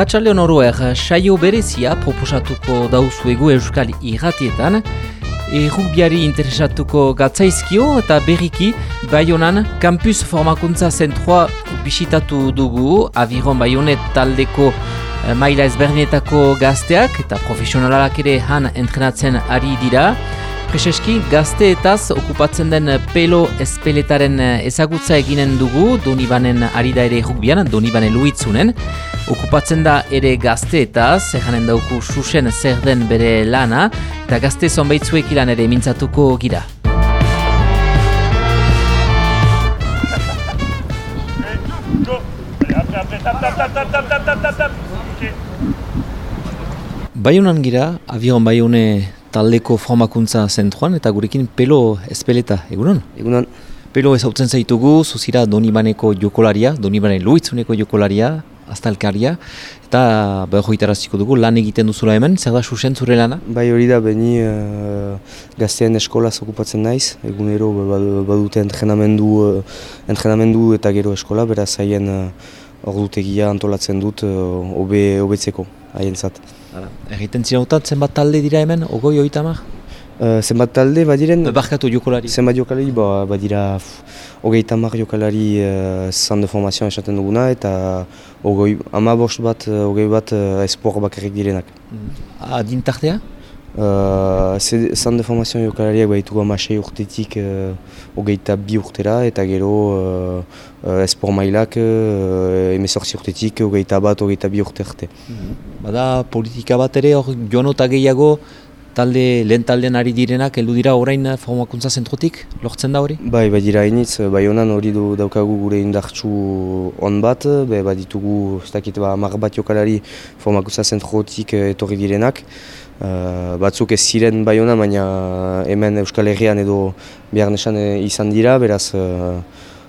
Arratxalde honoruer, saio berezia proposatuko dauzuegu euskal irratietan, errugbiari interesatuko gatzaizkio eta berriki Baionan Campus Formakuntza Zentroa bisitatu dugu, Aviron Baionet taldeko eh, maila ezberdinetako gazteak eta profesionalak ere han entrenatzen ari dira. Prezeski, gazteetaz okupatzen den pelo espeletaren ezagutza eginen dugu, Donibanen ari da ere rugbian, Donibane luitzunen. Okupatzen da ere gazteetaz, eganen dauku susen zer den bere lana, eta gazte zonbaitzuek ilan ere mintzatuko gira. Baiunan gira, avion baiune taldeko formakuntza zentroan eta gurekin pelo espeleta, egunon? Egunon. Pelo ezautzen zaitugu, zuzira Donibaneko jokolaria, Donibane Luitzuneko jokolaria, aztalkaria, eta behar dugu, lan egiten duzula hemen, zer da susen zure lana? Bai hori da, beni uh, gaztean eskolaz okupatzen naiz, egunero badute entrenamendu, uh, entrenamendu eta gero eskola, beraz haien uh, ordutegia antolatzen dut uh, obe, obetzeko, haien zat. Egiten zinautat, zenbat talde dira hemen, ogoi oita mar? Uh, zenbat talde badiren... Barkatu jokolari. Zenbat jokalari, ba, badira ogei tamar jokalari uh, zan de formazioan esaten duguna eta ogoi ama bost bat, ogei bat uh, espor bakarrik direnak. Mm. Adin tartea? Uh, zan de formazioan jokalariak baitugu amasei urtetik uh, ogeita bi urtera eta gero uh, espor mailak uh, emezortzi urtetik ogeita bat, ogeita bi urte arte. Mm. Bada politika bat ere hor jonota gehiago talde lehen taldean ari direnak heldu dira orain formakuntza zentrotik lortzen da hori? Bai, bai dira hainitz, bai honan hori du daukagu gure indartsu on bat, bai baditugu ez dakit ba, mar bat jokalari formakuntza zentrotik etorri direnak. Uh, batzuk ez ziren bai honan, baina hemen Euskal Herrian edo behar nesan izan dira, beraz uh,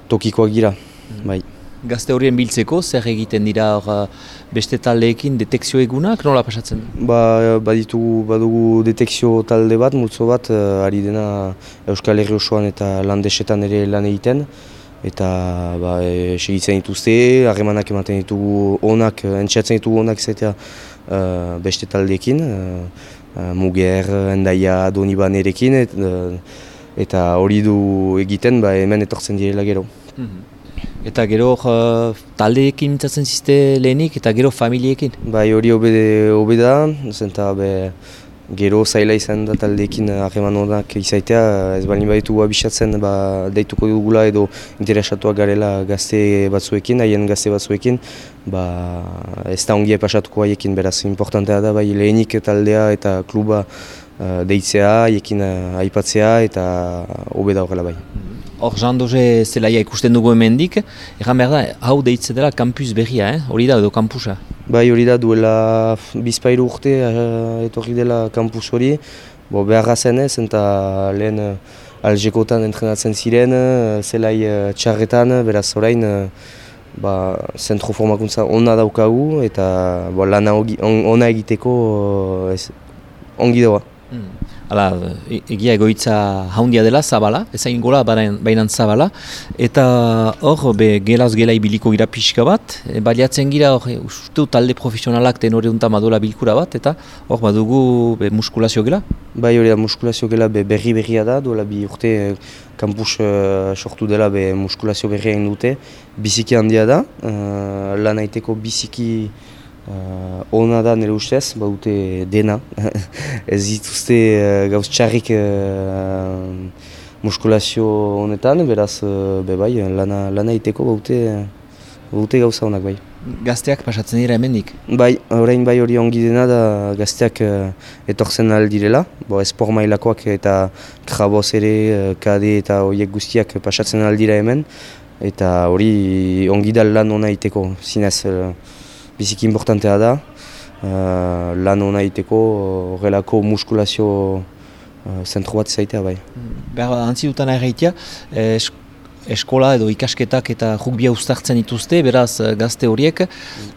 tokikoak gira, mm. bai. Gazte horien biltzeko, zer egiten dira hor beste taldeekin detekzio egunak, nola pasatzen? Ba, baditugu, badugu detekzio talde bat, multzo bat, uh, ari dena Euskal Herri osoan eta landesetan ere lan egiten. Eta ba, e, segitzen dituzte, harremanak ematen ditugu onak, entxeatzen ditugu onak izatea uh, beste taldeekin. Uh, uh, Muger, Endaia, Doniban erekin, et, eta hori du egiten ba, hemen etortzen direla gero. Mm Eta gero uh, taldeekin mintzatzen zizte lehenik eta gero familiekin? Bai hori hobe da, zenta be, gero zaila izan da taldeekin harreman honak izaitea, ez bali baditu abisatzen ba, deituko dugula edo interesatuak garela gazte batzuekin, haien gazte batzuekin, ba, ez da ongi pasatuko haiekin, beraz, importantea da bai lehenik taldea eta kluba uh, deitzea, haiekin uh, aipatzea eta hobe da horrela bai. Hor, Jean Doge zelaia ikusten dugu hemendik, egan behar da, hau deitze dela kampus berria, eh? hori da edo kampusa? Bai, hori da, duela bizpairu urte uh, etorri dela kampus hori, Bo, beharra zen ez, eta lehen uh, aljekotan entrenatzen ziren, uh, zelai uh, txarretan, beraz orain, uh, ba, zentro formakuntza ona daukagu, eta bo, lana ona egiteko uh, ez, ongi dagoa. Hala, e, egia egoitza haundia dela, zabala, ezain gola bainan zabala, eta hor, be, gelaz gela ibiliko gira pixka bat, e, baliatzen gira, hor, e, ustu talde profesionalak ten hori madola bilkura bat, eta hor, badugu be, muskulazio gela? Bai, hori da, muskulazio gela be, berri berria da, duela bi urte e, kampus uh, sortu dela be, muskulazio berria dute, biziki handia da, uh, lan aiteko biziki Uh, ona da nire ustez, baute dena, ez dituzte uh, gauz txarrik uh, muskulazio honetan, beraz, uh, be bai, lana, lana iteko baute, baute gauza honak bai. Gazteak pasatzen dira hemendik? Bai, orain bai hori ongi dena da gazteak uh, etortzen aldirela, bo espor mailakoak eta kraboz ere, kade eta horiek guztiak pasatzen aldira hemen, eta hori ongi da lan ona iteko, zinez. Uh, biziki importantea da, uh, lan hona iteko horrelako muskulazio uh, zentro bat zaitea bai. Behar, antzi dutan erraitea, eskola edo ikasketak eta rugbia ustartzen dituzte, beraz gazte horiek,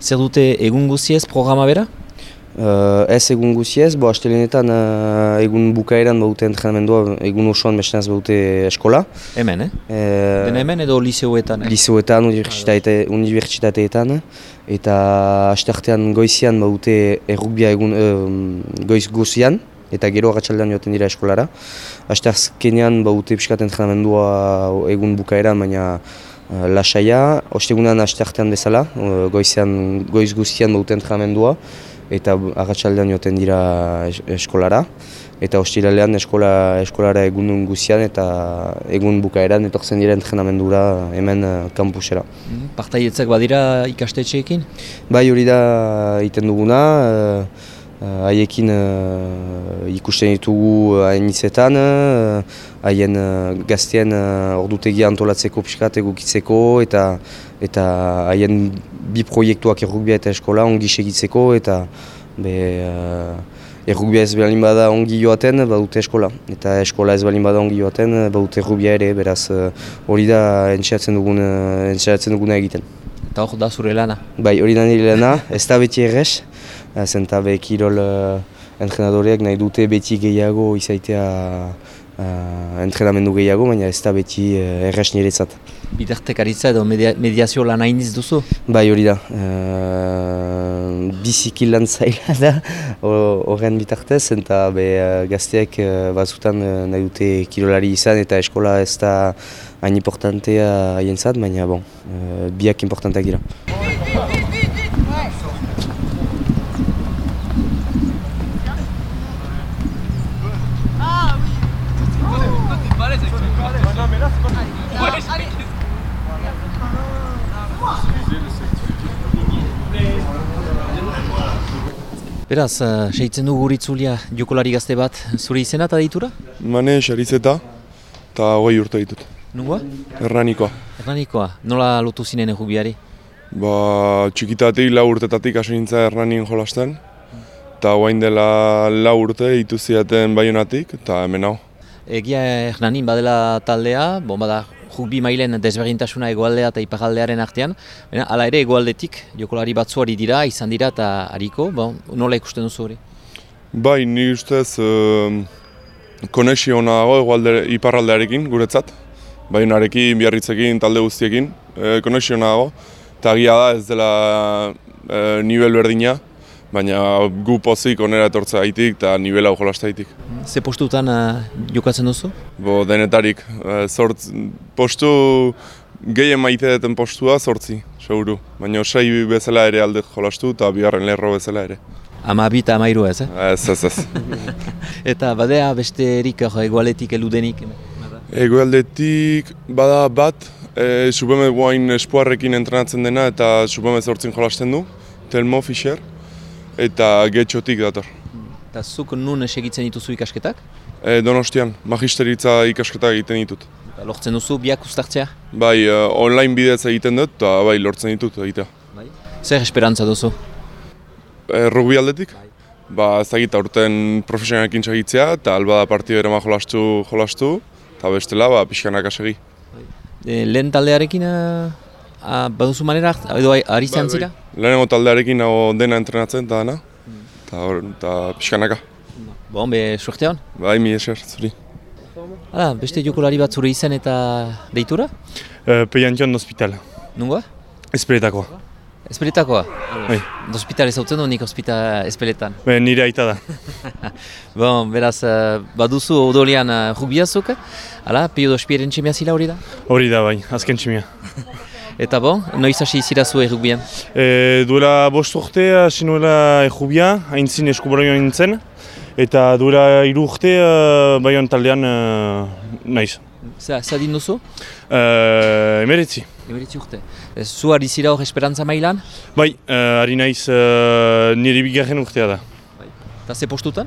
zer dute egun guziez programa bera? Uh, ez egun guziez, bo astelenetan uh, egun bukaeran baute entrenamendua, egun osoan bestenaz baute eskola. Hemen, eh? E, Den hemen edo liseoetan? Eh? Liseoetan, unibertsitate, unibertsitateetan. Eta asteartean goizian baute errukbia egun uh, goiz guzian. Eta gero agatxaldean joaten dira eskolara. Asteazkenean baute piskat entrenamendua egun bukaeran, baina uh, lasaia. Ostegunan asteartean bezala, uh, goizian, goiz guzian baute entrenamendua eta agatsaldean joten dira eskolara. Eta hostilalean eskola, eskolara egun guzian eta egun bukaeran etortzen dira entrenamendura hemen uh, kampusera. Mm, Partailetzak badira ikastetxeekin? Bai hori da iten duguna, uh, haiekin uh, ikusten ditugu hainizetan, haien gaztien ordutegia antolatzeko pixkat egukitzeko eta eta haien bi proiektuak errukbia eta eskola ongi segitzeko eta be, uh, errukbia ez balin bada ongi joaten badute eskola eta eskola ez balin bada ongi joaten badute errukbia ere beraz hori da entxeatzen dugun, uh, duguna egiten. Eta hor da zure lana? Bai hori da nire lana, ez da beti errez, zenta be kirol uh, entrenadoreak nahi dute beti gehiago izaitea uh, entrenamendu gehiago, baina ez da beti uh, errez niretzat. Bitartekaritza edo media, mediazio lan hainiz duzu? Bai hori da. Uh, biziki lan zaila da horren bitartez, eta be, uh, gazteak uh, bazutan uh, nahi dute kirolari izan eta eskola ez da hain importantea haien zat, baina bon, uh, biak importanteak dira. Beraz, uh, seitzen dugu guritzulia jokolari gazte bat, zure izena eta deitura? Mane, xarizeta, eta hogei urte ditut. Nungoa? Erranikoa. Erranikoa, nola lotu zinen egubiari? Ba, txikitatik, lau urtetatik hasi nintza erranin jolasten. Eta guain dela lau urte ituziaten baionatik, eta hemen hau. Egia Hernanin badela taldea, bon bada rugbi mailen desberdintasuna egoaldea eta ipagaldearen artean. Baina, ala ere egoaldetik, jokolari batzuari dira, izan dira eta hariko, bon, nola ikusten duzu hori? Bai, ni ustez uh, konexio hona dago iparraldearekin guretzat. Baionarekin, biarritzekin, talde guztiekin, e, konexio hona dago. Eta da ez dela e, nivel berdina, baina gu pozik onera etortza haitik eta nivela hau jolazta haitik. Ze postutan uh, jokatzen duzu? Bo, denetarik. Uh, zort, postu gehien maite duten postua sortzi, seguru. Baina sei bezala ere alde jolastu eta bigarren lerro bezala ere. Ama bi eta amairu ez, eh? Ez, ez, ez. eta badea beste erik egoaletik eludenik? Egoaldetik bada bat, e, Subeme guain espuarrekin entrenatzen dena eta Subeme zortzin jolasten du, Telmo Fischer eta getxotik dator. Eta zuk nun segitzen dituzu ikasketak? E, donostian, magisteritza ikasketak egiten ditut. Eta lortzen duzu biak ustartzea? Bai, uh, online bidez egiten dut eta bai, lortzen ditut egitea. Bai. Zer esperantza duzu? E, rugby aldetik? Bai. Ba, ez da urten profesionalekin segitzea eta alba da partidu ere jolastu, jolastu eta bestela, ba, pixkanak asegi. Bai. E, lehen taldearekin a, baduzu manera, edo ari zantzira? Bai, bai. Lehenengo taldearekin nago dena entrenatzen eta dana, eta pixkanaka. Bon, be, suerte hon? Bai, mi eser, zuri. Hala, beste jokulari bat zure izen eta deitura? Uh, Peiantion hospital. Nungoa? Espeletakoa. Espeletakoa? Bai. Hospital ez hautzen du nik hospital espeletan? Be, nire aita da. bon, beraz, uh, baduzu odolian uh, rubiazuk, hala, peio dospieren txemia zila hori da? Hori da, bai, azken txemia. Eta bon, noiz hasi zirazu errukbian? E, duela bost urte hasi nuela errukbia, hain zin eskubaroio nintzen. Eta duela hiru urte uh, baion taldean uh, naiz. Zer, zer din duzu? Uh, emeretzi. Emeretzi urte. Zu ari zira hor esperantza mailan? Bai, uh, ari naiz uh, nire bigarren urtea da. Bai. Eta ze postutan?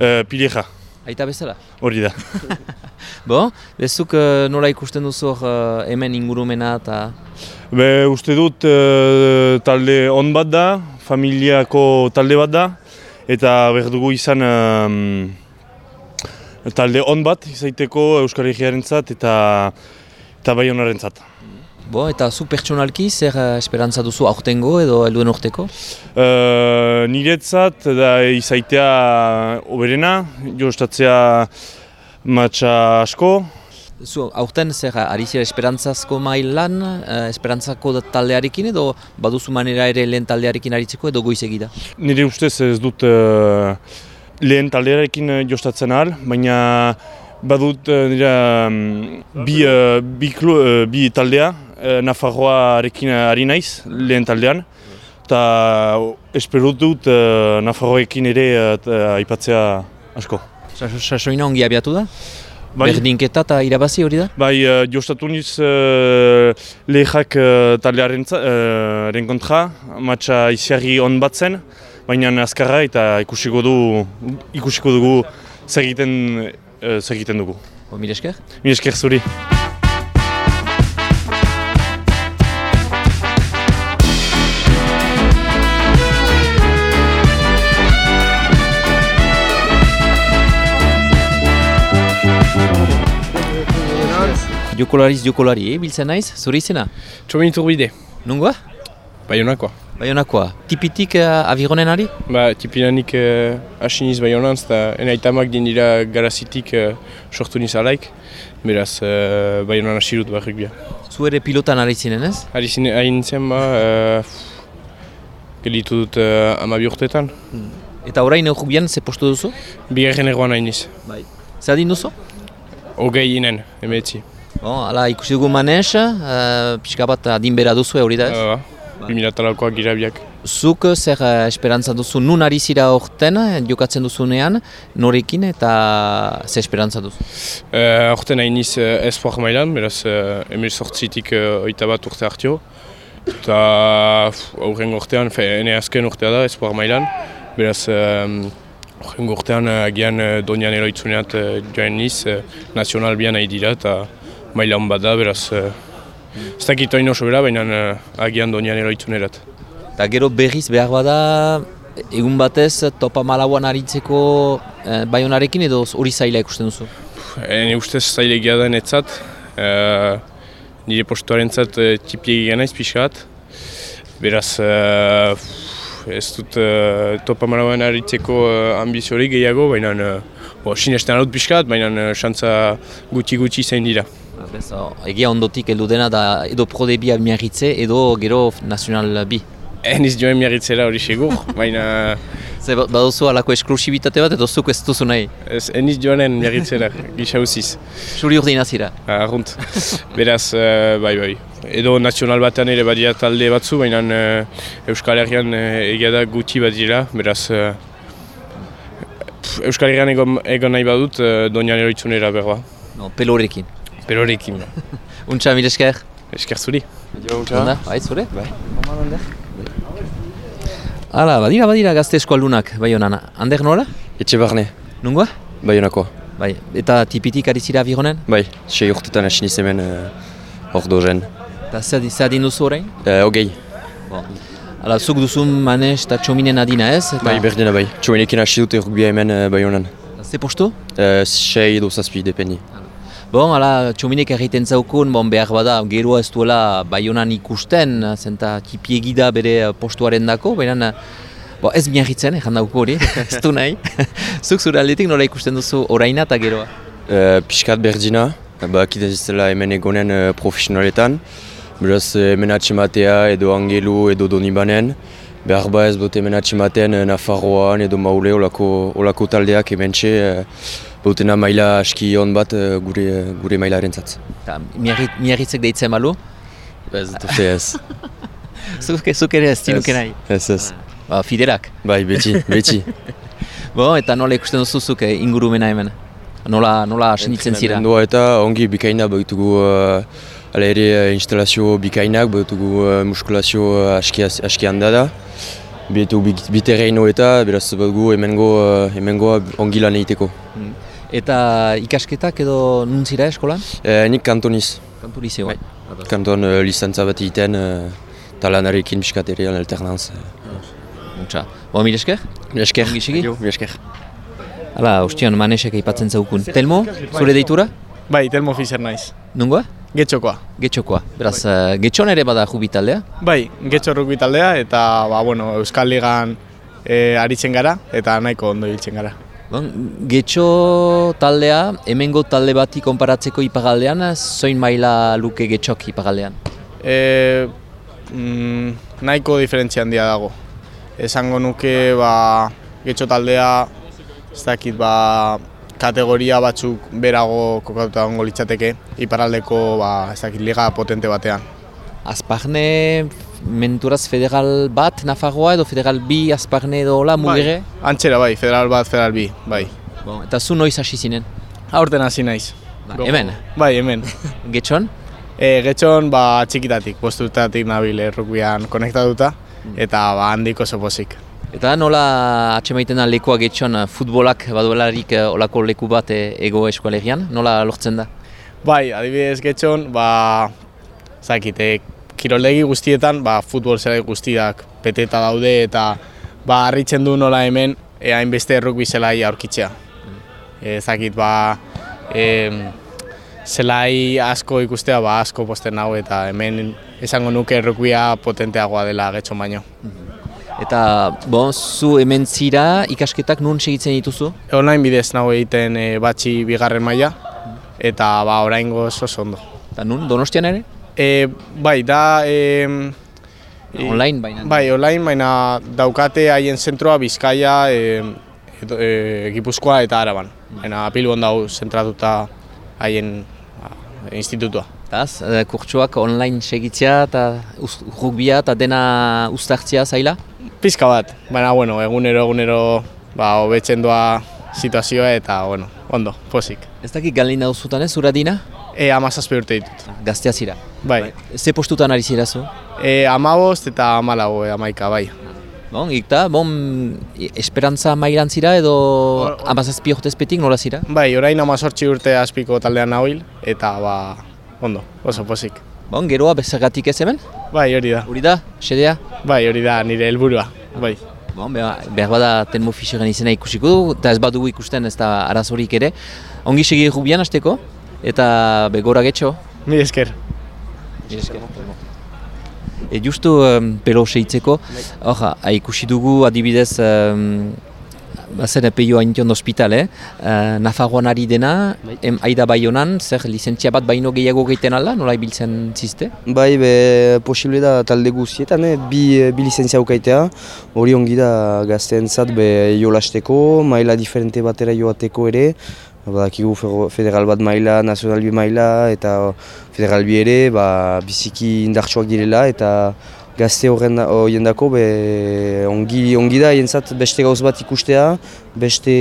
Uh, Pileja. Aita bezala? Hori da. Bo, bezuk uh, nola ikusten duzu uh, hemen ingurumena eta... Be, uste dut uh, talde on bat da, familiako talde bat da, eta behar dugu izan um, talde on bat izaiteko Euskal Herriaren zat eta, eta bai honaren zat. Bo, eta zu pertsonalki zer uh, esperantza duzu aurtengo edo helduen urteko? Uh, niretzat da izaitea oberena, jostatzea matxa asko. Zu aurten zer ari zira esperantzazko mailan, uh, esperantzako taldearekin edo baduzu manera ere lehen taldearekin aritzeko edo goizegi da? Nire ustez ez dut uh, lehen taldearekin jostatzen ahal, baina badut nire um, bi, uh, bi, klu, uh, bi taldea, uh, Nafarroarekin ari naiz lehen taldean, eta espero dut uh, Nafarroekin ere uh, aipatzea asko. Sasoina ongi abiatu da? Bai. Berdinketa eta irabazi hori da? Bai, uh, jostatu niz uh, lehak uh, taldearen uh, kontra, matxa iziarri on bat zen, baina azkarra eta ikusiko, du, ikusiko dugu zer egiten, uh, zer egiten dugu. Mire esker? Mire esker zuri. Jokolariz jokolari, eh, biltzen naiz, zure izena? Txomin turbide. Nungoa? Baionakoa. Baionakoa. Tipitik uh, avironen ari? Ba, tipinanik uh, asiniz baionantz, eta enaitamak din dira garazitik uh, sortu nizalaik. Beraz, uh, baionan asirut barrik bia. Zu ere pilotan ari zinen ez? Ari zinen, hain zen ba, uh, gelitu dut uh, amabi urteetan. Hmm. Eta orain eurubian, ze postu duzu? Bigarren egoan hain niz. Bai. Zer adin duzu? Ogei inen, emetzi. Bon, ala, ikusi dugu manes, uh, pixka bat adin bera duzu hori da ez? Ba, ba. Bimilatalakoak girabiak. Zuk zer uh, esperantza duzu, nun ari zira orten, jokatzen duzunean, norekin eta ze esperantza duzu? Uh, orten hain niz uh, espoir mailan, beraz uh, emil sortzitik uh, oita bat urte hartio. Eta aurren urtean, fe, ene azken urtea da espoir mailan, beraz um, Horren gurtean, agian donian eroitzuneat joan niz, nazional bian nahi dira eta mailan bat da, beraz, uh, ez dakit oin oso bera, baina uh, agian donian eroitzun erat. Eta gero berriz behar bada, egun batez topa malauan aritzeko eh, baionarekin edo hori zaila ikusten duzu? Ene ustez zaila egia da netzat, uh, nire postuaren zat uh, tipiek egin naiz pixat, beraz, uh, ez dut uh, topa malauan aritzeko uh, ambiziorik gehiago, baina uh, sinesten dut pixkat, baina xantza gutxi-gutxi zein dira. Bez, egia ondotik heldu dena da edo prode bi miarritze edo gero nazional bi. Eniz joan miarritzera hori segur, baina... Ze baduzu alako esklusibitate bat edo zuk ez duzu nahi? Ez, eniz joanen miarritzera, gisa usiz. Suri urdin azira? Arrunt. Beraz, uh, bai bai. Edo nazional batean ere badia talde batzu, baina uh, Euskal Herrian uh, egia da guti bat dira, beraz... Uh, Euskal Herrian egon, egon nahi badut, uh, donian eroitzunera berba. No, pelorekin. Pelorekin. Untxa, mil esker. Esker zuri. Jo, untxa. Bai, zure? Bai. Hala, badira, badira gazte eskualdunak, bai honan. Ander nola? Etxe barne. Nungoa? Bai honako. Bai, eta tipitik ari zira abironen? Bai, sei urtetan hasi nizemen hor uh, dozen. Eta zer adin duzu orain? Uh, ogei. Bon. Hala, zuk duzun manes eta txominen adina ez? Eta... Bai, berdina bai. Txominekin hasi dute rugbia hemen uh, bai honan. Ze postu? Uh, sei edo zazpi, dependi. Bon, ala, txominek egiten zaukun, bon, behar bada, gero ez duela baionan ikusten, zenta tipiegida bere postuaren dako, baina bo, ez miarritzen, egin dauko hori, ez du nahi. Zuk zure aldetik nola ikusten duzu oraina eta geroa? Uh, Piskat berdina, ba, zela hemen egonen uh, profesionaletan, beraz hemen atxematea edo angelu edo donibanen, behar ba ez bote hemen atxematen Nafarroan edo maule olako, olako taldeak hemen txe, uh, Bautena maila aski hon bat gure, gure mailaren zatz. Miarritzek deitzen malu? Ez dut ez. Zuk, zuk ere ez tinuke nahi? Ez ez. Ba, fiderak? Bai, beti, beti. Bo, eta nola ikusten duzuzuk ingurumena hemen? Nola, nola asenitzen zira? Entrenamendua eta ongi bikaina baitugu uh, ala ere instalazio bikainak, baitugu uh, muskulazio aski, aski handa da. Bietu biterreino eta beraz badugu hemengo, uh, hemengo ongi lan egiteko. Hmm. Eta ikasketak edo nuntzira eskolan? Eh, nik kantoniz. Kantoniz bai. Kanton uh, lizantza bat egiten, uh, talanarekin biskat ere alternanz. Muntza. Bo, mil esker? Mil esker. Jo, mil esker. Hala, ustian manesek aipatzen zaukun. Telmo, zure deitura? Bai, Telmo Fischer naiz. Nungoa? Getxokoa. Getxokoa. Beraz, uh, getxon ere bada jubi taldea? Bai, getxo rugby taldea eta ba, bueno, Euskal Ligan e, aritzen gara eta nahiko ondo hiltzen gara. Bon, getxo taldea, hemengo talde bati konparatzeko ipagaldean, zoin maila luke getxok ipagaldean? E, mm, nahiko diferentzia handia dago. Esango nuke ba, getxo taldea, ez dakit, ba, kategoria batzuk berago kokatuta gongo litzateke, iparaldeko ba, ez dakit, liga potente batean. Azparne menturaz federal bat Nafarroa edo federal bi Azparne edo hola mugire? Bai, antxera bai, federal bat, federal bi, bai. Bon, eta zu noiz hasi zinen? Aurten hasi naiz. Ba, hemen? Bai, hemen. Getxon? E, getxon ba, txikitatik, postutatik nabil errukuian konektatuta, eta ba, handik oso pozik. Eta nola atxemaiten da lekua getxon eh, futbolak baduelarik eh, olako leku bat eh, ego eskualerian? Nola lortzen da? Bai, adibidez getxon, ba, zakite, kiroldegi guztietan, ba, futbol zelai guztiak peteta daude eta ba, harritzen du nola hemen e, hainbeste rugby zelai aurkitzea. E, zakit, ba, e, zelai asko ikustea, ba, asko posten nago eta hemen esango nuke rugbya potenteagoa dela getxon baino. Eta, bon, zu hemen zira ikasketak nun segitzen dituzu? Online bidez nago egiten e, batxi bigarren maila eta ba, oraingo oso ondo. Eta nun, donostian ere? E, bai, da... E, Online baina? Bai, online, baina daukate haien zentroa Bizkaia, e, e, Gipuzkoa eta Araban. Baina Bilbon dau zentratuta haien ba, institutua. Taz, eh, kurtsuak online segitzea eta rugbia eta dena uztartzea zaila? Pizka bat, baina bueno, egunero egunero ba, hobetzen doa situazioa eta bueno, ondo, posik. Ez dakit galin dauzutan ez, zura dina? E, amazazpe urte ditut. Gaztea zira. Bai, Ze postutan ari zira zu? e, amabost eta amalago, e, amaika, bai. Bon, ikta, bon, i- esperantza mailan zira edo amazazpi urtezpetik nola zira? Bai, orain amazortzi urte azpiko taldean nabil eta ba, ondo, oso posik. Bon, geroa bezagatik ez hemen? Bai, hori da. Hori da, sedea? Bai, hori da nire helburua. Bai. Bon, behar, behar bada Tenmo Fischeren izena ikusiko du, eta ez badugu ikusten ez da arazorik ere. Ongi segi rubian hasteko, eta begora getxo. Mi esker. E justu um, pelo seitzeko, hor, ha, ikusi dugu adibidez, um, bazen peio haintion ospitale, uh, Nafarroan ari dena, em, aida bai honan, zer lizentzia bat baino gehiago geiten ala, nola ibiltzen ziste? Bai, be, posible da talde guztietan, eh? bi, bi lizentzia ukaitea, hori ongi da gazteentzat be jolasteko, maila diferente batera joateko ere, badakigu fe- federal bat maila, nazional bi maila eta federal bi ere, ba, biziki indartsuak direla eta gazte horren horien dako be, ongi, ongi da jentzat beste gauz bat ikustea, beste,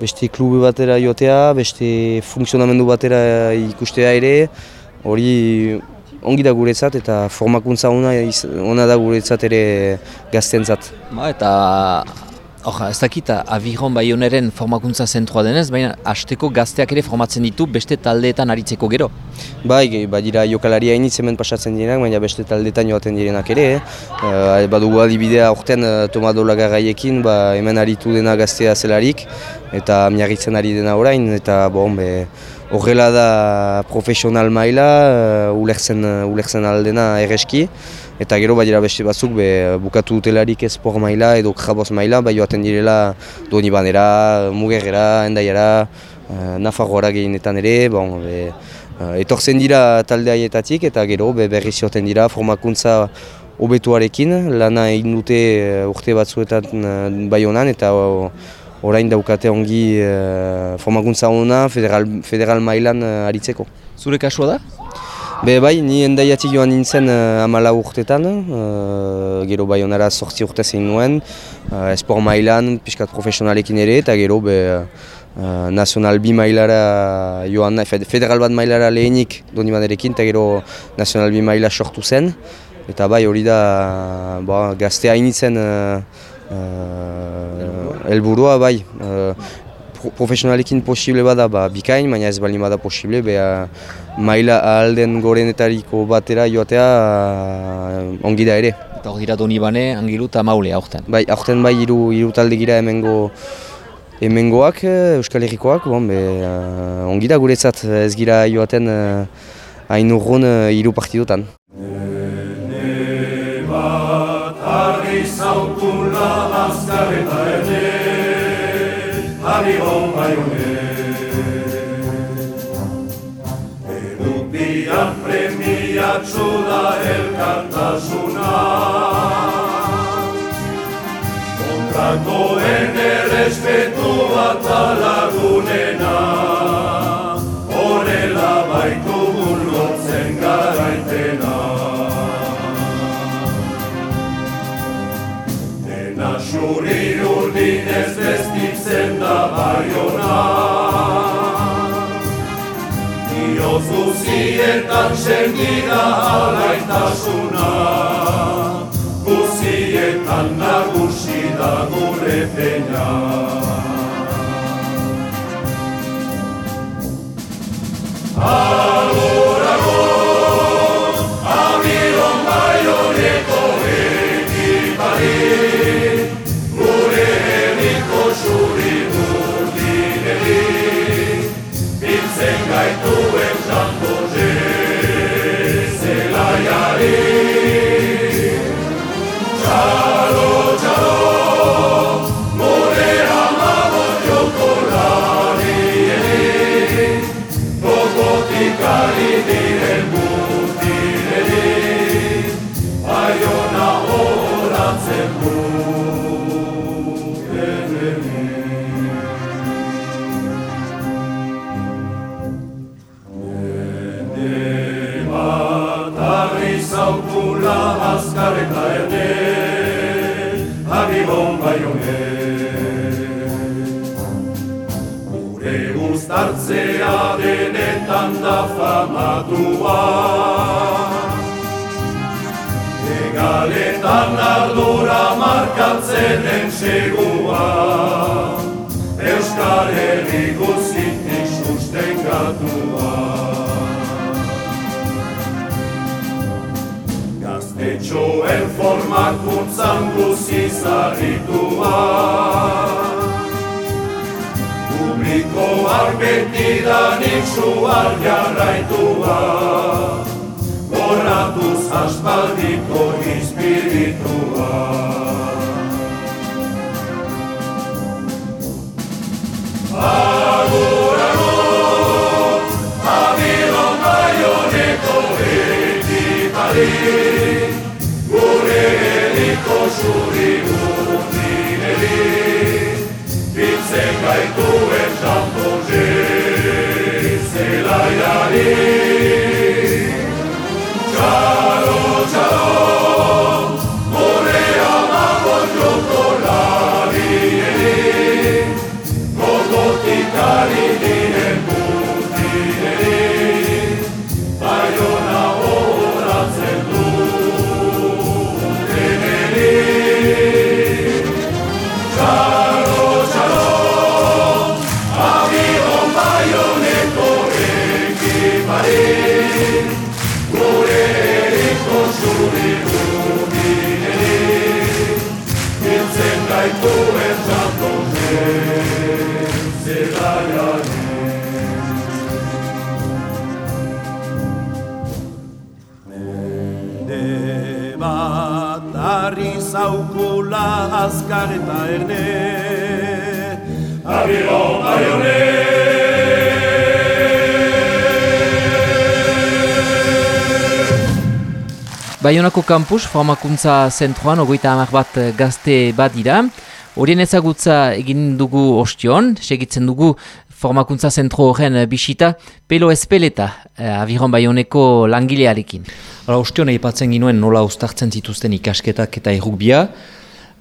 beste klube batera joatea, beste funtzionamendu batera ikustea ere, hori ongi da guretzat eta formakuntza ona, ona da guretzat ere gaztentzat. Ba, eta hor, ez dakit, Aviron Bayoneren formakuntza zentroa denez, baina hasteko gazteak ere formatzen ditu beste taldeetan aritzeko gero. Bai, badira jokalaria hainitz hemen pasatzen direnak, baina beste taldetan joaten direnak ere. Eh? Uh, badugu adibidea aurten uh, Tomado Lagarraiekin, ba, hemen aritu dena gaztea zelarik, eta miarritzen ari dena orain, eta bon, be, horrela da profesional maila, uh, ulertzen, uh, ulertzen aldena erreski, eta gero badira beste batzuk be, bukatu dutelarik espor maila edo kraboz maila, bai joaten direla doni banera, mugerrera, endaiara, uh, Nafarroara gehienetan ere, bon, be, Uh, etortzen dira talde haietatik eta gero be, berriz joaten dira formakuntza hobetuarekin, lana egin dute uh, urte batzuetan uh, bai honan eta uh, orain daukate ongi uh, formakuntza ona federal, federal mailan aritzeko. Zure kasua da? Be bai, ni endaiatik joan nintzen uh, amala urtetan, uh, gero bai honara sortzi urte zein nuen, uh, esport mailan, pixkat profesionalekin ere, eta gero be, uh, nazional bi mailara joan, federal bat mailara lehenik doni banerekin, eta gero nazional bi maila sortu zen. Eta bai hori da ba, gaztea initzen uh, uh, helburua bai. Uh, pro- profesionalekin posible bada ba, bikain, baina ez baldin bada posible, beha maila ahalden gorenetariko batera joatea uh, ongi da ere. Eta hor dira Donibane, Angilu eta Maule aurten. Bai, aurten bai hiru hiru talde gira hemengo hemengoak, eh, Euskal Herrikoak, bon, be, uh, ongi da guretzat ez gira joaten uh, hain urrun uh, hiru partidotan. Edukian premiatxu da elkartasuna. Kontrakoen errespetu bat lagunena. Horrela baitugun lotzen garaitena Dena xuri urdin da baiona Ioz guzietan sengida alaitasuna Guzietan nagusi da gure peina zaukula azkar eta erne, agibon baione. Gure guztartzea denetan da famatua, Egaletan ardura markatzen segua, Euskal Herri guzitik sustengatua. Gaztetxoen formakuntzan guzi zarritua Publiko arbetidan itxuar jarraitua Horatuz aspaldiko espiritua Agur, agur, abilon baioneko ekipari Gure herriko xuri urdineri Biltzen gaituen jamboze zelaiari Txalo, txalo, Baionako kampus formakuntza zentroan ogoita hamar bat eh, gazte bat dira. Horien ezagutza egin dugu ostion, segitzen dugu formakuntza zentro horren eh, bisita pelo espeleta eh, abiron baioneko langilearekin. Hala, ostion aipatzen ginuen nola uztartzen zituzten ikasketak eta errukbia,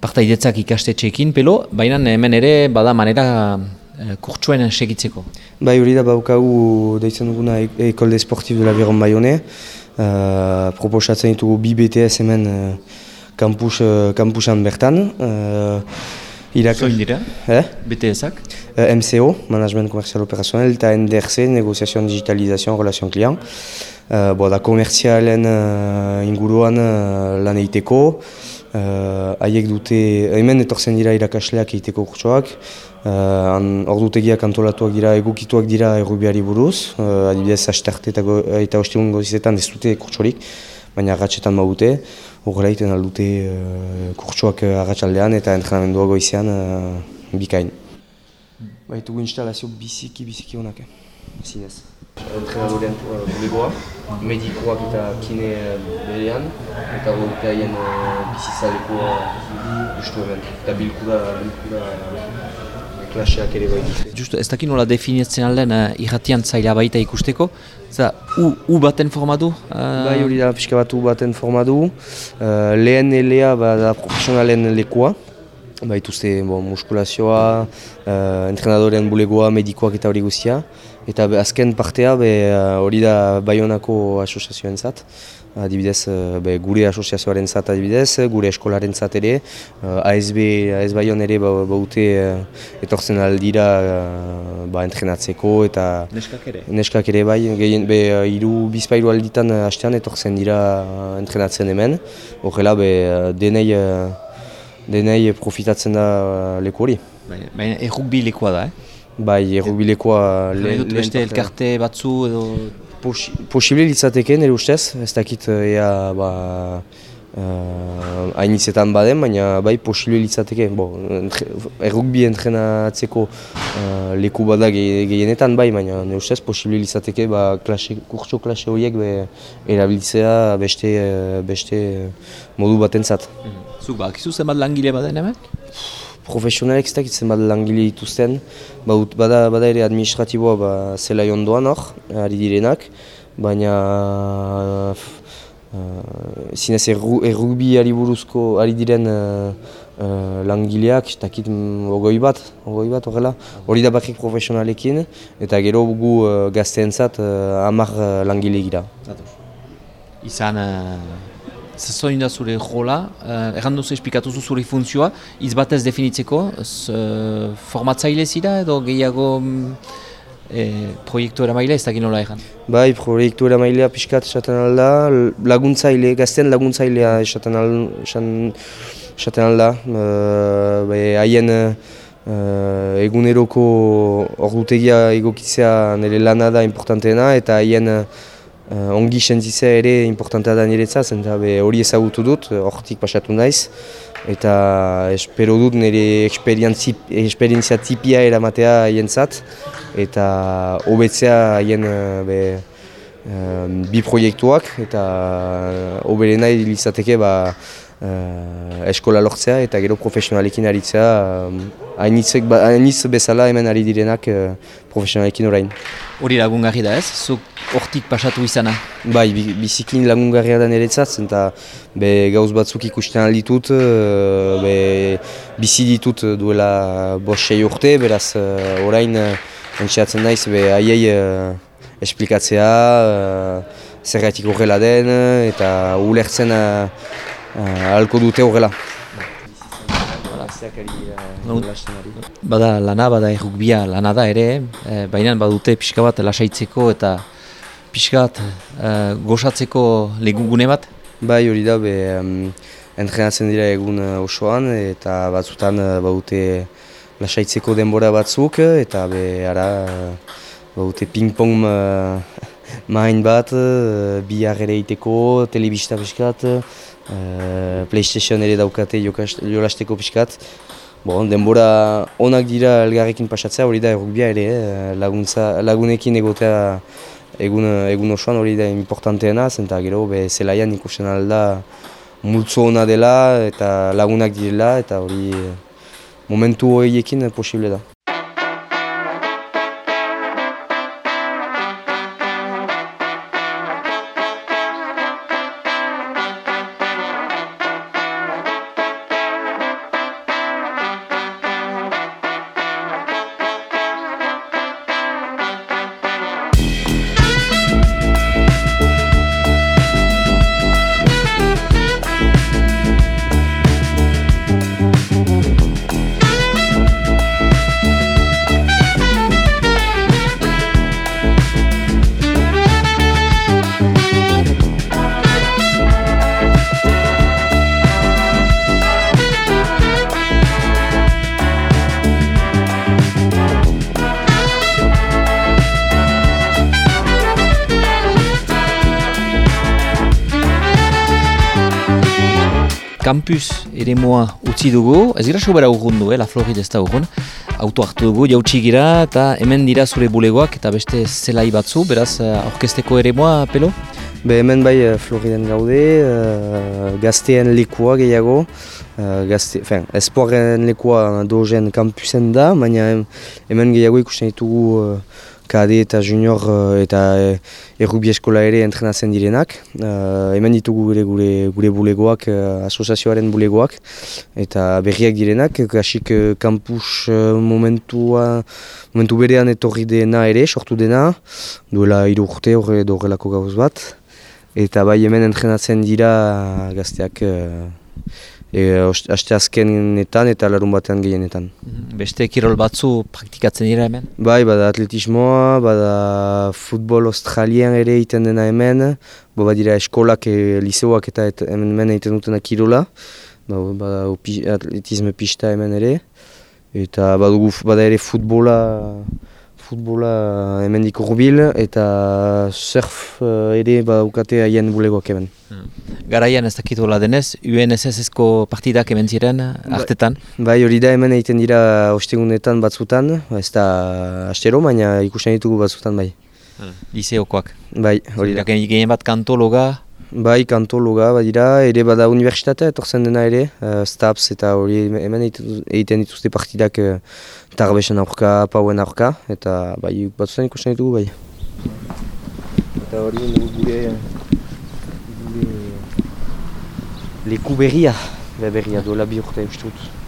partaidetzak ikastetxeekin, pelo, baina hemen ere bada manera eh, kurtsuen segitzeko. Bai hori da baukagu deitzen duguna Ecole de Sportif de l'Aviron Bayonne. Uh, proposatzen ditugu bi BTS hemen uh, kampus, uh, kampusan bertan. Uh, irak- Zoin dira, Eh? BTS-ak? Uh, MCO, Management Commercial Opérationnel, eta NDRC, Négociation Digitalisation Relation Client. Uh, bo, da komerzialen uh, inguruan uh, lan egiteko, haiek dute, hemen etortzen dira irakasleak egiteko kurtsoak, uh, ordutegiak antolatuak dira, egukituak dira errubiari buruz, uh, adibidez, astarte eta, ostegun gozizetan ez dute kurtsorik, baina agatsetan baute, horrela egiten aldute uh, kurtsoak agatsaldean eta entrenamendua goizean uh, bikain. Baitugu instalazio biziki, biziki honak, eh? zinez entrenadorean bulegoa, medikoak eta kine berean, eta gure haien bizitzalekoa justu hemen, eta bilkura, bilkura klaseak ere bai ditu. Justu, ez dakit nola definitzen alden uh, irratian zaila baita ikusteko, Zer, U, U baten formatu? Uh... Bai hori da, pixka bat U baten formatu, uh, lehen elea da profesionalen lekoa, baituzte bo, muskulazioa, uh, entrenadoren bulegoa, medikoak eta hori guztia. Eta be, azken partea hori da Bayonako asoziazioen zat. Adibidez, be, gure asoziazioaren zat adibidez, gure eskolaren zat ere. ASB, AS Bayon ere baute ba, etortzen aldira ba, entrenatzeko eta... Neskak ere? Neskak ere bai, gehien, be, iru bizpairu alditan hastean etortzen dira entrenatzen hemen. Horrela, denei denei profitatzen da leku hori. Baina errukbi lekua da, eh? Bai, lehen dut beste elkarte batzu edo... Posi, posible litzateke nire ustez, ez dakit uh, ea ba, uh, baden, baina bai posible litzateke. Bo, errukbi entrenatzeko uh, leku bada gehienetan bai, baina nire ustez posible litzateke ba, klase, kurtso klase horiek be, erabiltzea beste, beste modu batentzat. -hmm. Zuk ba, kizu zenbat langile baden hemen? Profesionalek ez dakit zenbat langile dituzten. Ba, bada, bada ere administratiboa ba, zela jondoan hor, ari direnak. Baina uh, zinez errugbi ari buruzko ari diren uh, uh, langileak, ez dakit mm, ogoi bat, ogoi bat horrela. Hori da bakik profesionalekin eta gero gu uh, gazteentzat uh, amar uh, langile gira. Izan Zezoin da zure jola, uh, erran duzu espikatu zu zure funtzioa, izbatez definitzeko, uh, formatzaile zira edo gehiago e, proiektu eramailea ez dakit nola egan? Bai, proiektu eramailea pixkat esaten alda, laguntzaile, gazten laguntzailea esaten alda, uh, haien uh, eguneroko ordutegia egokitzea nire lana da importanteena eta haien Uh, ongi sentzizea ere importantea da niretzat, eta hori ezagutu dut, hortik pasatu naiz. Eta espero dut nire esperientzia tipia eramatea haien zat. Eta hobetzea haien uh, bi proiektuak, eta hobere uh, nahi izateke ba, uh, eskola lortzea eta gero profesionalekin aritzea. Uh, ba, hainitz bezala hemen ari direnak uh, profesionalekin orain. Hori lagungarri da ez? Zuk hortik pasatu izana? Bai, bizikin lagungarria da niretzat, eta be, gauz batzuk ikusten alditut, eh, be, bizi ditut duela bosei urte, beraz uh, orain uh, entxeatzen naiz, be, haiei uh, esplikatzea, uh, zergatik horrela den, eta ulertzen uh, uh, alko dute horrela. Bada lana, bada errukbia lana da ere, e, baina badute pixka bat lasaitzeko eta pixka bat e, gozatzeko legugune bat? Bai hori da, be, um, entrenatzen dira egun osoan eta batzutan badute lasaitzeko denbora batzuk eta be, ara, badute ping-pong uh, main bat, uh, bihar ere iteko, telebista pixkat, uh, Playstation ere daukate jolasteko pixkat. Bon, denbora onak dira elgarrekin pasatzea, hori da errukbia ere, eh, laguntza, lagunekin egotea egun, egun osoan hori da importanteena, zenta gero be, zelaian ikusten alda multzo ona dela eta lagunak direla, eta hori momentu horiekin posible da. Kampus ere moa utzi dugu, ez gira sobera urrundu, eh, La Florid ez da urrun, auto hartu dugu, jautsi gira, eta hemen dira zure bulegoak, eta beste zelai batzu, beraz, orkesteko ere moa, pelo? Be hemen bai uh, Floriden gaude, uh, gazteen lekua gehiago, uh, gazte, fin, espoaren lekua dozen kampusen da, baina hemen gehiago ikusten ditugu uh, KD eta junior uh, eta errubi eskola ere entrenatzen direnak. Uh, hemen ditugu gure, gure, gure bulegoak, asoziazioaren bulegoak, eta berriak direnak, kasik kampus momentua, momentu berean etorri dena ere, sortu dena, duela hiru urte horre horrelako gauz bat. Eta bai hemen entrenatzen dira gazteak e, aste azkenetan eta larun batean gehienetan. Mhm. Beste kirol batzu praktikatzen dira hemen? Bai, bada atletismoa, bada futbol australian ere egiten dena hemen, bo badira eskolak, e, liseoak eta et, hemen hemen egiten dutena kirola, ba, bada atletisme pista hemen ere, eta badugu, bada ere futbola, futbola hemendik urbil eta surf uh, ere badaukate haien bulegoak hemen. Hmm. Garaian ez dakitu hola denez, UNSS-ezko partidak hemen ziren hartetan? Ba, bai, hori da hemen egiten dira ostegunetan batzutan, ez da astero, baina ikusten ditugu batzutan bai. Hmm. Liseokoak? Bai, hori da. Gehien bat kantologa? Bai, kantologa badira, ere bada universitatea etortzen dena ere, uh, STAPS eta hori hemen egiten dituzte partidak uh, tarbesan aurka, pauen aurka, eta bai, batzutan ikusten ditugu bai. Eta hori gure, gure leku berria, berria duela bi urte uste dut.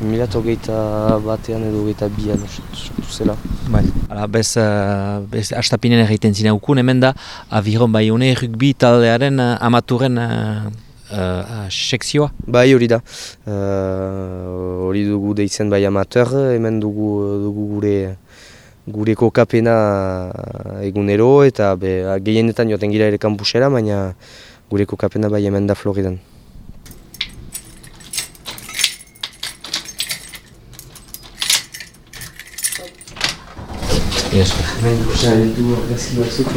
Mila hogeita batean edo hogeita bian sortu zela. Bai, ala bez, uh, bez astapinen egiten zina ukun, hemen da aviron bai hone rugby taldearen uh, amaturen uh, uh, sekzioa? Bai hori da, hori uh, dugu deitzen bai amateur, hemen dugu, dugu gure gure kokapena egunero eta be, gehienetan joaten gira ere kampusera, baina gure kokapena bai hemen da Floridan. Yes. Hemen ikusten ditu argazki batzuk,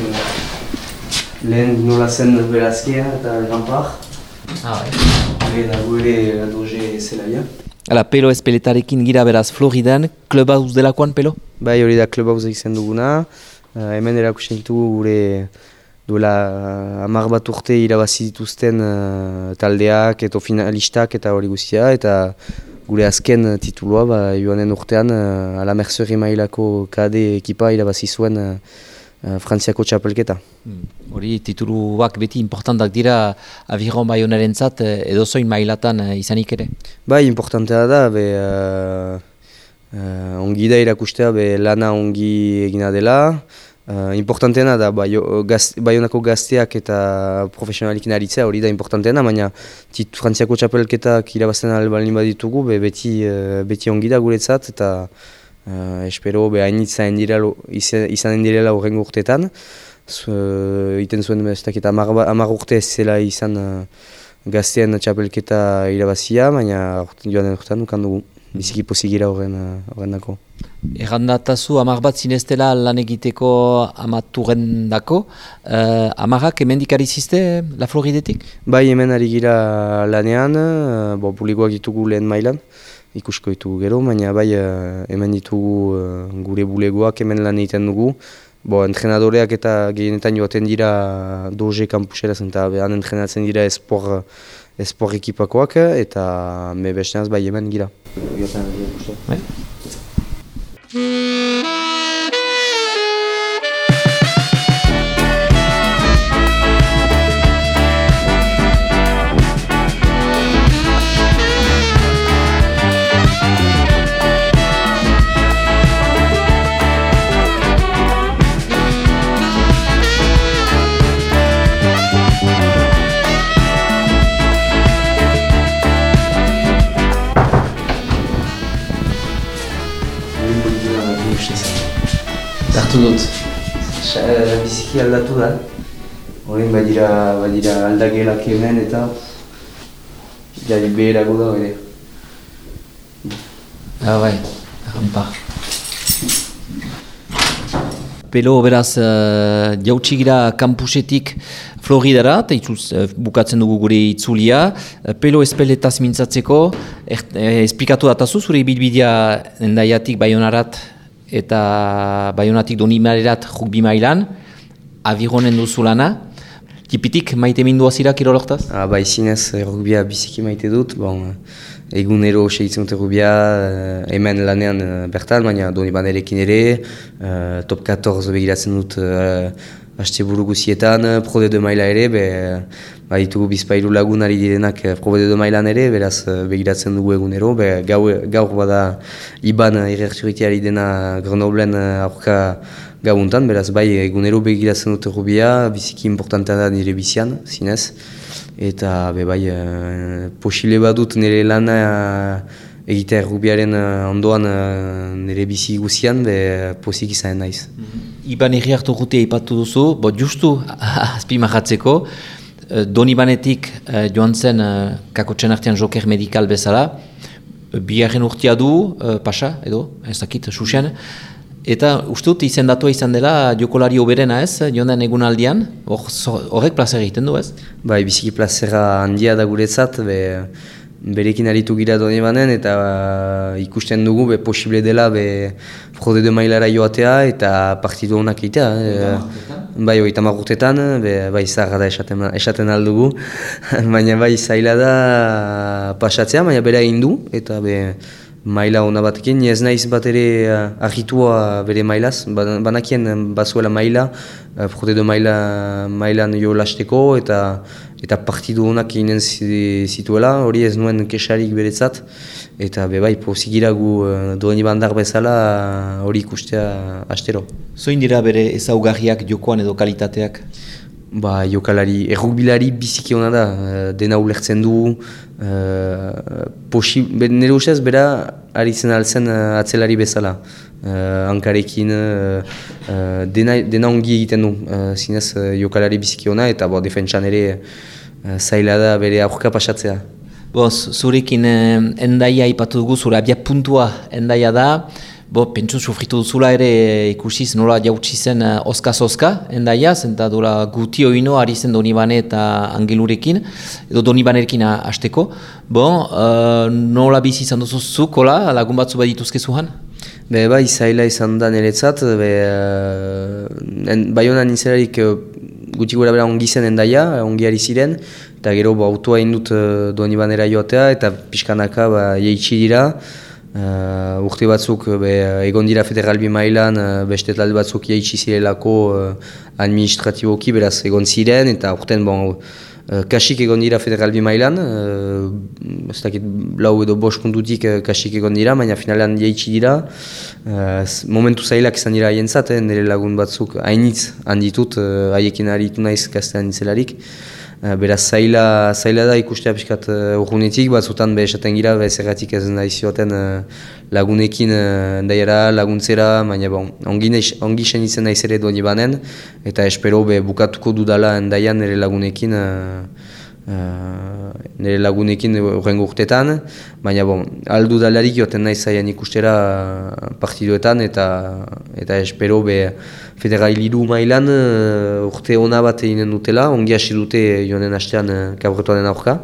lehen nola zen berazkia eta gampar. Ah, bai. Eta gure doge zelaia. Hala, pelo ez peletarekin gira beraz Floridan, Clubhouse delakoan pelo? Bai, hori da Clubhouse izan duguna. Uh, hemen erakusten ditugu gure duela amar bat urte irabazi dituzten uh, taldeak eta finalistak eta hori guztia. Eta gure azken eh, titulua, ba, joanen urtean, uh, ala merzori mailako kade ekipa irabazi zuen uh, Frantziako txapelketa. Hmm. Hori tituluak beti importantak dira aviron baionaren zat edozoin mailatan izanik ere? Bai, importantea da, be, uh, uh, ongi da irakustea, be, lana ongi egina dela, Uh, importanteena da baionako gazteak eta profesionalikin aritzea hori da importanteena, baina tit frantziako txapelketak irabazten albalin baditugu, be beti, uh, beti ongi da guretzat eta uh, espero be hainitza izanen direla horrengo urteetan. Uh, iten zuen bestak eta amar urte ez zela izan uh, gaztean txapelketa irabazia, baina joan den urtean dugu biziki pozigira horren horren dako. Errandatazu amar bat zineztela lan egiteko amaturen dako. Uh, amarrak hemendik ari zizte La Floridetik? Bai hemen ari gira lanean, uh, bo, bulegoak ditugu lehen mailan, ikusko ditugu gero, baina bai uh, hemen ditugu uh, gure bulegoak hemen lan egiten dugu. Bo, entrenadoreak eta gehienetan joaten dira doje kampusera zen, eta behan entrenatzen dira espor, espor ekipakoak, eta me besteanaz bai hemen gira. Bai? Zartu dut. Biziki aldatu da. Horren badira, badira aldagelak hemen eta jari beherago da ere. Ah, bai, rampa. Pelo beraz, uh, jautsi gira kampusetik Floridara, eta itzuz, uh, bukatzen dugu gure itzulia, uh, pelo espeletaz mintzatzeko, er, eh, esplikatu datazu zure bilbidea endaiatik baionarat eta baionatik doni marerat jukbi mailan, abironen duzu lana, Tipitik maite mindua zira kirologtaz? Ah, bai, zinez, rukbia biziki maite dut. Bon, egunero segitzen dute rukbia, hemen lanean bertan, baina doni banerekin ere, uh, top 14 begiratzen dut uh, haste buru guzietan, prode de maila ere, be, ba, ditugu bizpailu lagunari direnak prode de mailan ere, beraz begiratzen dugu egunero, be, gaur, gaur bada iban irrertsuritiari dena Grenoblen aurka gabuntan, beraz bai egunero begiratzen dute rubia, biziki importantea da nire bizian, zinez. Eta be bai, posile badut nire lana egitea rubiaren eh, ondoan e, nire bizi guzian, be posik izan naiz. -hmm. Iban erri hartu gutea ipatu duzu, bo justu azpi mahatzeko, Doni banetik joan zen kakotxen artean joker medikal bezala, biharren urtia du, pasa, edo, ez dakit, susen, Eta uste dut izendatua izan dela jokolari oberena ez, joan den egun aldian, horrek plazer egiten du ez? Bai, biziki plazera handia da guretzat, be, berekin aritu gira doni banen, eta uh, ikusten dugu be, posible dela be, frode de mailara joatea eta partidu honak egitea. E, bai, oita marrutetan, bai, zaharra da esaten, esaten aldugu, baina bai, zaila da pasatzea, baina bera egin du, eta be, maila hona batekin, ez naiz bat ere uh, argitua bere mailaz, ba, banakien bazuela maila, uh, protedo maila, mailan jo lasteko eta eta partidu honak inen zituela, hori ez nuen kesarik beretzat, eta bebai, pozigira gu uh, doeni bandar bezala hori ikustea astero. Zoin dira bere ezaugarriak jokoan edo kalitateak? Ba, jokalari, errukbilari biziki hona da, dena ulertzen du, uh, nire ustez, bera, ari zen altzen uh, atzelari bezala. Uh, ankarekin, uh, dena, dena ongi egiten du, uh, zinez uh, jokalari biziki hona, eta bo, defentsan ere uh, zaila da bere aurka pasatzea. Boz, zurekin eh, endaia ipatu dugu, zure abia puntua endaia da, Bo, pentsu sufritu duzula ere ikusiz nola jautsi zen uh, oska-zoska endaia, zenta dola guti oino ari zen Donibane eta Angelurekin, edo Donibanerekin hasteko. Bo, uh, nola bizi izan duzu zukola, lagun batzu bat dituzke zuhan? Be, bai, zaila izan da niretzat, be, uh, bai honan nintzelarik uh, guti gura bera ongi zen endaia, ongi ari ziren, eta gero bo, autoa indut uh, Donibanera joatea, eta pixkanaka ba, jeitsi dira, Uh, urte batzuk be, egon dira federalbi mailan, uh, beste talde batzuk jaitsi zirelako uh, administratiboki beraz egon ziren, eta urten bon, uh, kasik egon dira federalbi mailan, uh, ez dakit lau edo bost puntutik uh, kasik egon dira, baina finalean jaitsi dira. Uh, momentu zailak izan dira haien eh, nire lagun batzuk hainitz handitut, haiekin uh, aritu naiz kastean itzelarik. Eh, beraz, zaila, zaila da ikustea pixkat uh, urgunetik, batzutan be esaten gira, be zergatik ez nahi zioten uh, lagunekin endaiara, laguntzera, baina bon, ongi, ongi sen izan nahi zere banen, eta espero be bukatuko dudala endaian nire lagunekin, uh, nire lagunekin urrengo urtetan, baina bon, aldu dalarik joten nahi zaian ikustera partiduetan, eta, eta espero be federailiru mailan uh, urte hona bat eginen dutela, ongi hasi dute joanen hastean uh, kabretoanen aurka.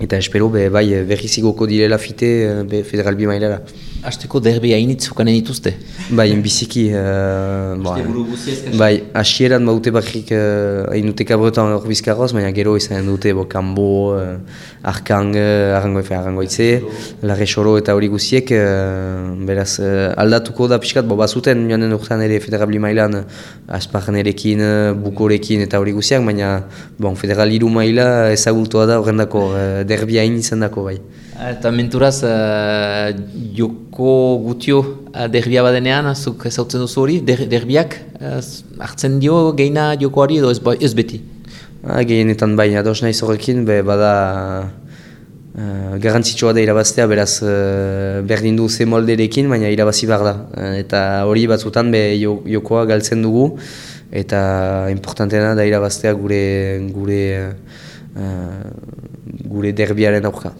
Eta espero be, bai berrizigoko direla fite be, federal bi mailara. Azteko derbi hainitz ukanen dituzte? Bai, biziki. Uh, bai, asieran baute bakrik uh, hain dute kabretan hor bizkarroz, baina gero izan dute bo, Kambo, uh, Arkang, Arrango efe Arrango itze, Larre Xoro eta hori guziek, uh, beraz uh, aldatuko da pixkat, bo, bazuten joanen urtean ere federabli mailan Asparnerekin, Bukorekin eta hori guziak, baina bon, federal iru maila ezagutua da horrendako uh, derbi hain izan dako bai. Eta menturaz, uh, joko gutio uh, derbia badenean, azuk ezautzen duzu hori, der, derbiak uh, hartzen dio geina jokoari edo ez, ba, ez beti? Ah, Gehienetan bai, ados nahi zorrekin, be, bada uh, garantzitsua da irabaztea, beraz uh, berdin du ze molderekin, baina irabazi behar da. Eta hori batzutan be, jokoa galtzen dugu, eta importanteena da irabaztea gure, gure, uh, gure derbiaren aurka.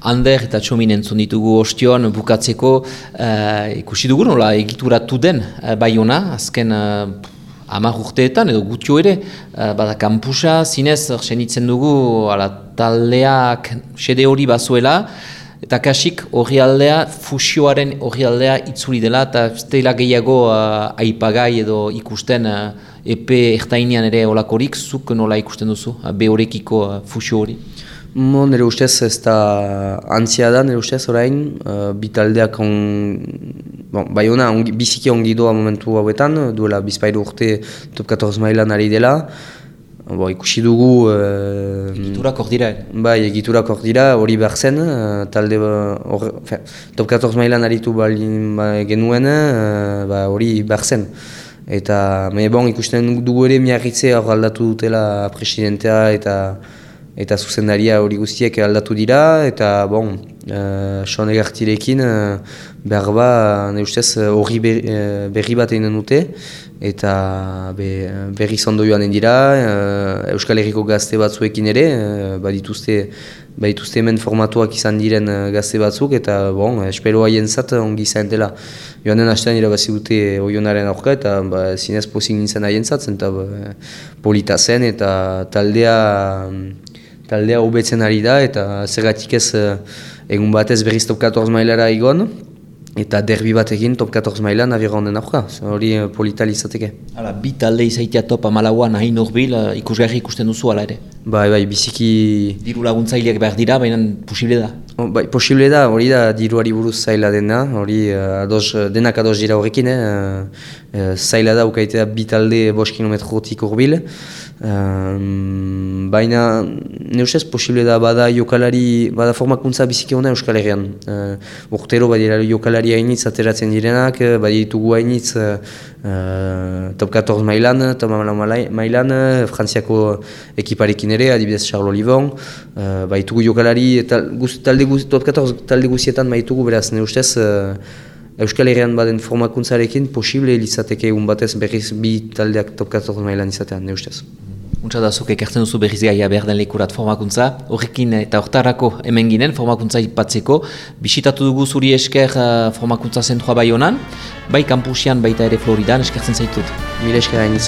Ander eta txomin entzun ditugu ostion bukatzeko uh, ikusi dugu nola egituratu den uh, bai azken uh, hamar urteetan edo gutio ere, uh, bada kampusa, zinez, senitzen dugu ala, taldeak sede hori bazuela, eta kasik hori aldea, fusioaren hori aldea itzuri dela, eta stela gehiago uh, aipagai edo ikusten uh, epe ertainean ere olakorik, zuk nola ikusten duzu, uh, be horrekiko uh, fusio hori? Mo, nire ustez ez da antzia da, nire ustez orain, uh, bitaldeak on... Bon, bai hona, ongi, biziki ongi doa momentu hauetan, duela bizpairu urte top 14 mailan ari dela. Bo, ikusi dugu... Uh, egiturak hor dira, Bai, egiturak hor dira, hori behar zen, uh, talde or, fe, top 14 mailan aritu balin ba, genuen, uh, ba, hori behar zen. Eta, me bon, ikusten dugu ere miarritze hor aldatu dutela presidentea eta eta zuzendaria hori guztiek aldatu dira, eta bon, uh, son egartirekin uh, behar ba, ne ustez, hori uh, berri bat egin dute, eta be, berri zondo joan dira, uh, Euskal Herriko gazte batzuekin ere, uh, badituzte, badituzte hemen formatuak izan diren gazte batzuk, eta bon, espero haien zat ongi izan dela. Joan den hastean irabazi dute oionaren aurka, eta ba, zinez pozik nintzen haien zat, eta ba, polita zen, eta taldea taldea hobetzen ari da eta zergatik ez uh, egun batez berriz top 14 mailara igon eta derbi bat egin top 14 mailan abira honen aurka, hori uh, polital izateke. Hala, bi talde izaitea top amalauan nahi norbil uh, ikusgarri ikusten duzu ala ere? Bai, bai, biziki... Diru laguntzaileak behar dira, baina posible da? Oh, bai, posible da, hori da diruari buruz zaila dena, hori ados, denak ados dira horrekin, eh? zaila da ukaitea bi talde bost kilometrotik urbil, Um, baina ne ustez posible da bada jokalari bada formakuntza biziki ona Euskal Herrian. Uh, urtero badira jokalari hainitz ateratzen direnak, baditugu hainitz uh, top 14 mailan, top mailan, frantziako ekiparekin ere, adibidez Charles Olivon, uh, baitugu jokalari eta talde top 14 talde guzietan baitugu beraz ne ustez uh, Euskal Herrian baden formakuntzarekin posible elizateke egun batez berriz bi taldeak top 14 mailan izatean, ne ustez. Untsa da zuk ekartzen duzu berriz gaia behar den lekurat formakuntza, horrekin eta hortarako hemen ginen formakuntza ipatzeko. Bisitatu dugu zuri esker uh, formakuntza zentroa bai honan, bai kampusian baita ere Floridan eskertzen zaitut. Mil esker hain